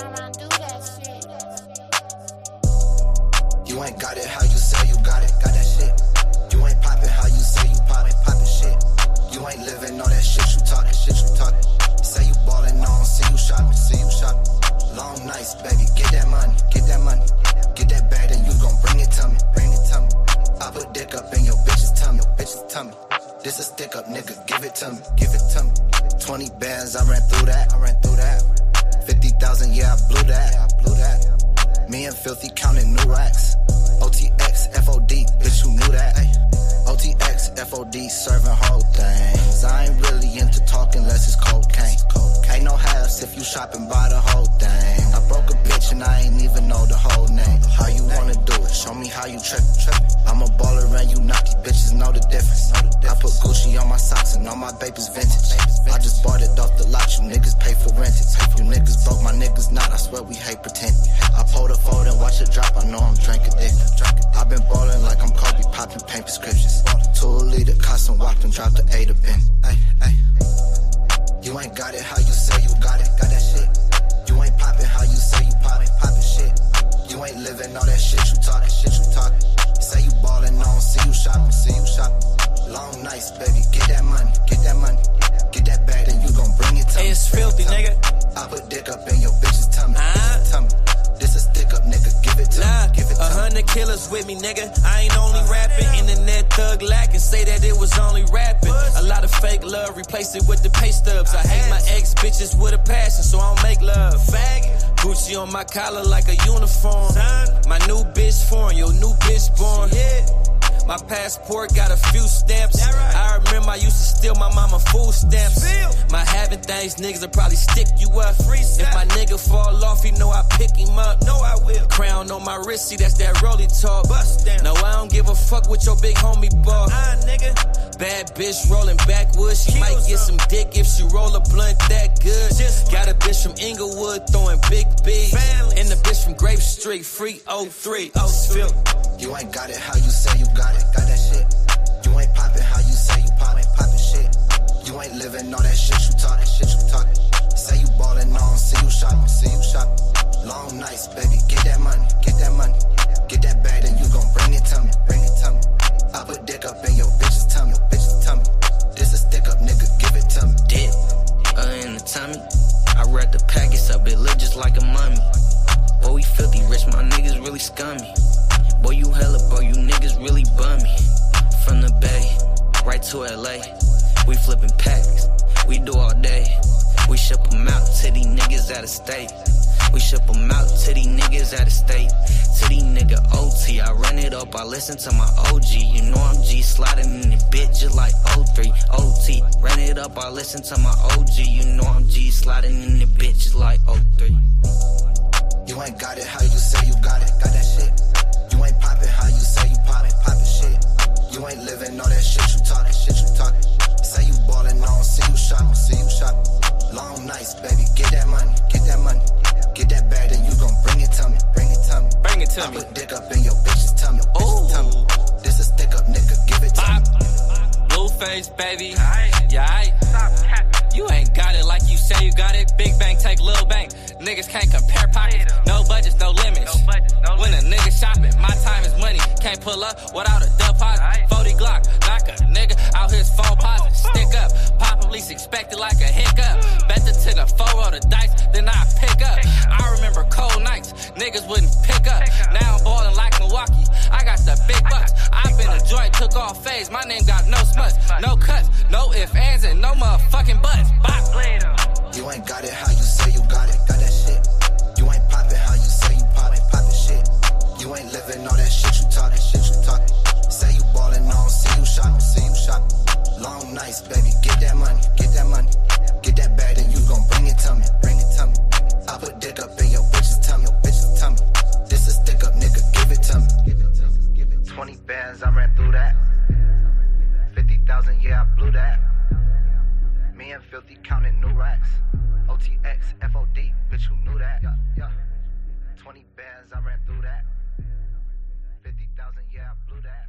You ain't got it how you say you got it, got that shit. You ain't poppin' how you say you poppin', poppin' shit. You ain't livin' all that shit you talkin', shit you talkin'. Say you ballin', on, see you shoppin', see you shoppin'. Long nights, baby, get that money, get that money. Get that bag, then you gon' bring it to me, bring it to me. I put dick up in your bitch's tummy, bitch's tummy. This a stick up, nigga, give it to me, give it to me. 20 bands, I ran through that, I ran through that. 50,000, yeah, I blew that, yeah, I blew that. Me and Filthy counting new racks. OTX, FOD, bitch, you knew that. Ay. OTX, FOD, serving whole things. I ain't really into talking unless it's cocaine. Ain't no halves if you shopping by the whole thing. I broke a bitch and I ain't even know the whole name. How you wanna do it? Show me how you trip. I'm a baller and you not these bitches know the difference. I put Gucci on my socks and all my baby's vintage. I just bought it off the lot, you niggas pay for rent. I swear we hate pretend. I pulled a photo and watch it drop. I know I'm drinking dick. I've been ballin' like I'm Kobe, popping paint prescriptions. Two liter, custom walked and dropped the eight a pin. Ay. You ain't got it how you say you got it, got that shit. You ain't poppin' how you say you poppin', poppin' shit. You ain't living all that shit you talk, that shit you talk. Say you ballin' on, see you shopping, see you shopping. Long nights, baby, get that money, get that money. Get that bag, then you gon' bring it to. Hey, it's filthy, nigga. With me, nigga. I ain't only rapping. Internet thug lacking. Say that it was only rapping. A lot of fake love, replace it with the pay stubs. I hate my ex bitches with a passion, so I don't make love. Faggot. Gucci on my collar like a uniform. My new bitch foreign, your new bitch born. My passport got a few stamps. I remember I used to steal my mama food stamps. My having things, niggas will probably stick you up. If my nigga fall off, you know I pick him up. No, I will. Crown on my wrist, see that's that rolly talk. No, I don't give a fuck what your big homie bought. Bad bitch rolling backwards. She might get some dick if she roll a blunt that good. Got a bitch from Inglewood throwing big B. And the bitch from Grape Street, free 03. Oh, Phil. You ain't got it how you say you got it, got that shit. You ain't poppin' how you say you poppin', poppin' shit. You ain't living all that shit you talk, that shit you talk. Really scummy. Boy, you hella, bro, you niggas really bummy. From the bay, right to LA. We flipping packs, we do all day. We ship 'em out to these niggas out of state. We ship 'em out to these niggas out of state. To these nigga OT, I run it up, I listen to my OG. You know I'm G sliding in the bitch just like 03. OT, run it up, I listen to my OG. You know I'm G sliding in the bitch just like 03. You ain't got it how you say you got it, got that shit. You ain't poppin' how you say you poppin', poppin' shit. You ain't living all that shit you talkin', shit you talkin'. Say you ballin' on, see you shopping, see you shopping. Long nights, baby, get that money, get that money. Get that bag, then you gon' bring it to me, bring it to me. Bring it to I me. put dick up in your bitch's tummy, bitch's tummy. This a stick up, nigga, give it to me. Blueface, baby. Yeah, I. You ain't got it like you say you got it. Big bank take little bank. Niggas can't compare pockets. Money. Pull up without a deposit. 40 Glock, knock a nigga out his phone posit. Stick up, pop at least expect it like a hiccup. Bet the to the four of the dice, then I pick up. I remember cold nights, niggas wouldn't pick up. Now I'm balling like Milwaukee. I got the big bucks. I've been a joint, took off phase. My name got no smuts, no cuts, no ifs, ands, and no motherfucking buts. Bop. You ain't got it how bands, I ran through that. 50,000, yeah, I blew that. Me and Filthy counting new racks. OTX, FOD, bitch, who knew that? Yeah, yeah. 20 bands, I ran through that. 50,000, yeah, I blew that.